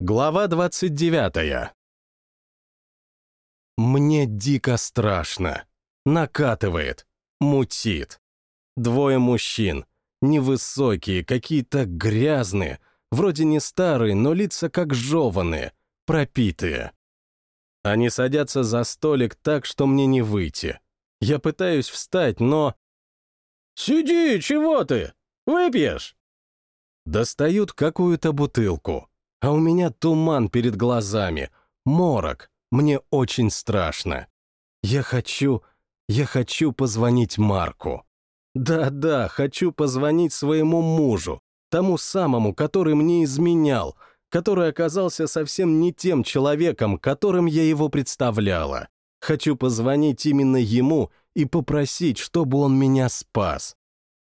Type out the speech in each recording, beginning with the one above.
Глава 29. Мне дико страшно. Накатывает. Мутит. Двое мужчин. Невысокие, какие-то грязные. Вроде не старые, но лица как жеванные. Пропитые. Они садятся за столик так, что мне не выйти. Я пытаюсь встать, но... «Сиди, чего ты? Выпьешь?» Достают какую-то бутылку. А у меня туман перед глазами, морок. Мне очень страшно. Я хочу... Я хочу позвонить Марку. Да-да, хочу позвонить своему мужу, тому самому, который мне изменял, который оказался совсем не тем человеком, которым я его представляла. Хочу позвонить именно ему и попросить, чтобы он меня спас.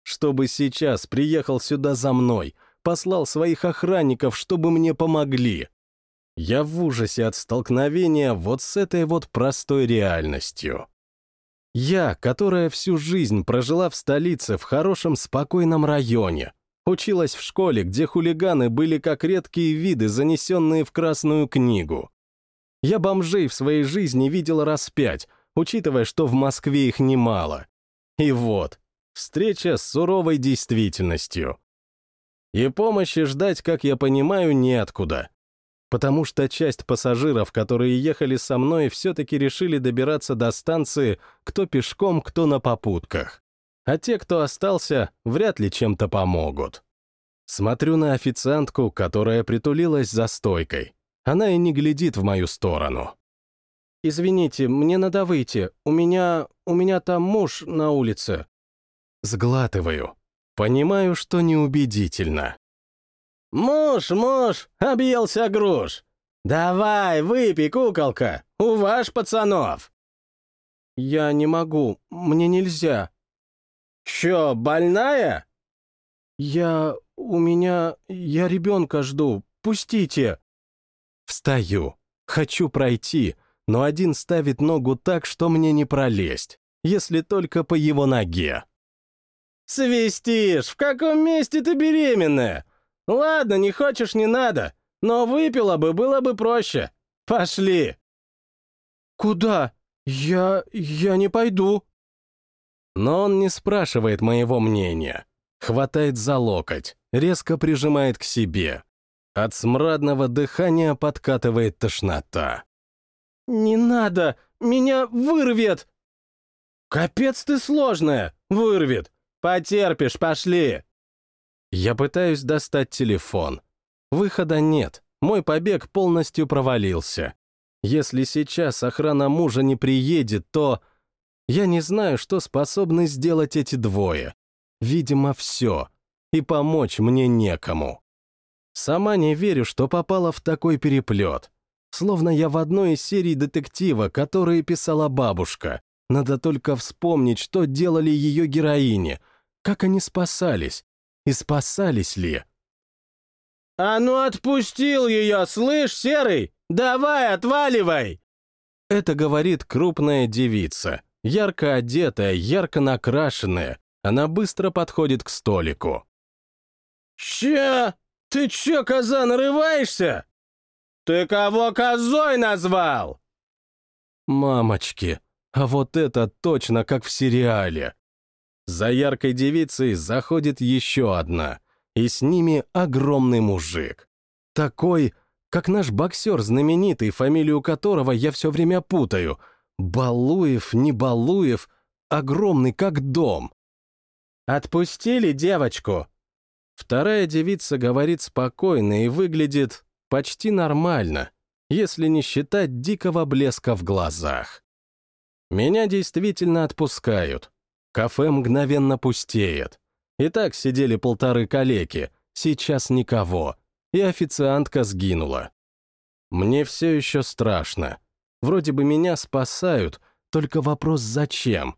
Чтобы сейчас приехал сюда за мной — послал своих охранников, чтобы мне помогли. Я в ужасе от столкновения вот с этой вот простой реальностью. Я, которая всю жизнь прожила в столице в хорошем спокойном районе, училась в школе, где хулиганы были как редкие виды, занесенные в Красную книгу. Я бомжей в своей жизни видел раз пять, учитывая, что в Москве их немало. И вот, встреча с суровой действительностью. И помощи ждать, как я понимаю, неоткуда. Потому что часть пассажиров, которые ехали со мной, все-таки решили добираться до станции кто пешком, кто на попутках. А те, кто остался, вряд ли чем-то помогут. Смотрю на официантку, которая притулилась за стойкой. Она и не глядит в мою сторону. «Извините, мне надо выйти. У меня... у меня там муж на улице». Сглатываю. Понимаю, что неубедительно. «Муж, муж, объелся груш! Давай, выпей, куколка, у ваш пацанов!» «Я не могу, мне нельзя». «Чё, больная?» «Я... у меня... я ребенка жду, пустите». Встаю, хочу пройти, но один ставит ногу так, что мне не пролезть, если только по его ноге. «Свистишь! В каком месте ты беременная? Ладно, не хочешь, не надо, но выпила бы, было бы проще. Пошли!» «Куда? Я... я не пойду». Но он не спрашивает моего мнения. Хватает за локоть, резко прижимает к себе. От смрадного дыхания подкатывает тошнота. «Не надо! Меня вырвет!» «Капец ты сложная! Вырвет! Потерпишь, пошли!» Я пытаюсь достать телефон. Выхода нет, мой побег полностью провалился. Если сейчас охрана мужа не приедет, то... Я не знаю, что способны сделать эти двое. Видимо, все. И помочь мне некому. Сама не верю, что попала в такой переплет. Словно я в одной из серий детектива, которые писала бабушка. Надо только вспомнить, что делали ее героини, как они спасались? И спасались ли? «А ну отпустил ее, слышь, Серый! Давай, отваливай!» Это говорит крупная девица, ярко одетая, ярко накрашенная. Она быстро подходит к столику. «Ща! Ты чё, коза, нарываешься? Ты кого козой назвал?» Мамочки, а вот это точно как в сериале. За яркой девицей заходит еще одна, и с ними огромный мужик. Такой, как наш боксер знаменитый, фамилию которого я все время путаю. Балуев, не Балуев, огромный как дом. «Отпустили девочку?» Вторая девица говорит спокойно и выглядит почти нормально, если не считать дикого блеска в глазах. Меня действительно отпускают, Кафе мгновенно пустеет. И так сидели полторы калеки, сейчас никого. И официантка сгинула. Мне все еще страшно. Вроде бы меня спасают, только вопрос зачем?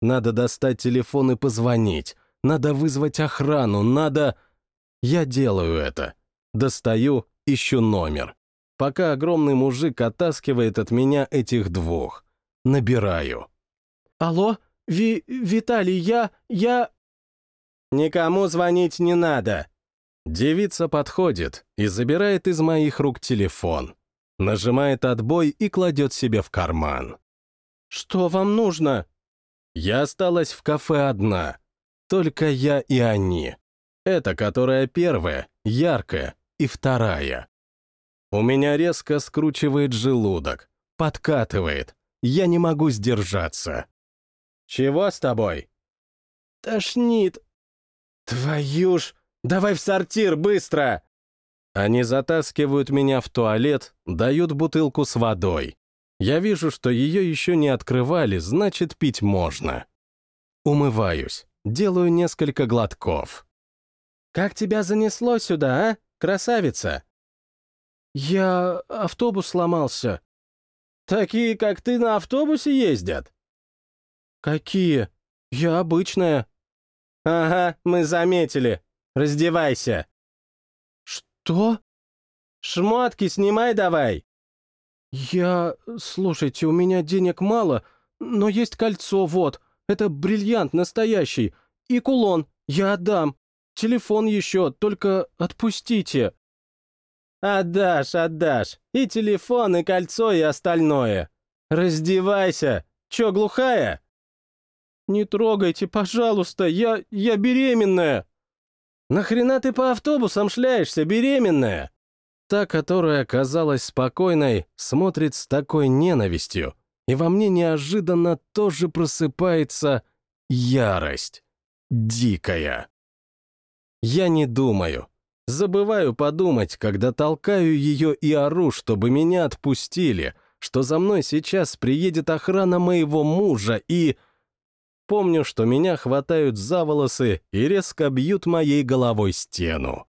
Надо достать телефон и позвонить. Надо вызвать охрану, надо... Я делаю это. Достаю, ищу номер. Пока огромный мужик оттаскивает от меня этих двух. Набираю. «Алло?» Ви... Виталий, я... я...» «Никому звонить не надо. Девица подходит и забирает из моих рук телефон. Нажимает отбой и кладет себе в карман. «Что вам нужно?» Я осталась в кафе одна. Только я и они. Это которая первая, яркая, и вторая. У меня резко скручивает желудок, подкатывает. Я не могу сдержаться. «Чего с тобой?» «Тошнит». «Твою ж! Давай в сортир, быстро!» Они затаскивают меня в туалет, дают бутылку с водой. Я вижу, что ее еще не открывали, значит, пить можно. Умываюсь, делаю несколько глотков. «Как тебя занесло сюда, а, красавица?» «Я... автобус сломался». «Такие, как ты, на автобусе ездят?» «Какие? Я обычная». «Ага, мы заметили. Раздевайся». «Что?» «Шмотки снимай давай». «Я... слушайте, у меня денег мало, но есть кольцо, вот. Это бриллиант настоящий. И кулон. Я отдам. Телефон еще, только отпустите». «Отдашь, отдашь. И телефон, и кольцо, и остальное. Раздевайся. Че, глухая?» «Не трогайте, пожалуйста, я... я беременная!» «Нахрена ты по автобусам шляешься, беременная?» Та, которая казалась спокойной, смотрит с такой ненавистью, и во мне неожиданно тоже просыпается ярость. Дикая. Я не думаю. Забываю подумать, когда толкаю ее и ору, чтобы меня отпустили, что за мной сейчас приедет охрана моего мужа и... Помню, что меня хватают за волосы и резко бьют моей головой стену.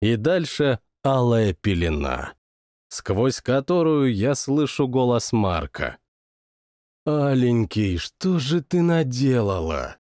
И дальше алая пелена, сквозь которую я слышу голос Марка. «Аленький, что же ты наделала?»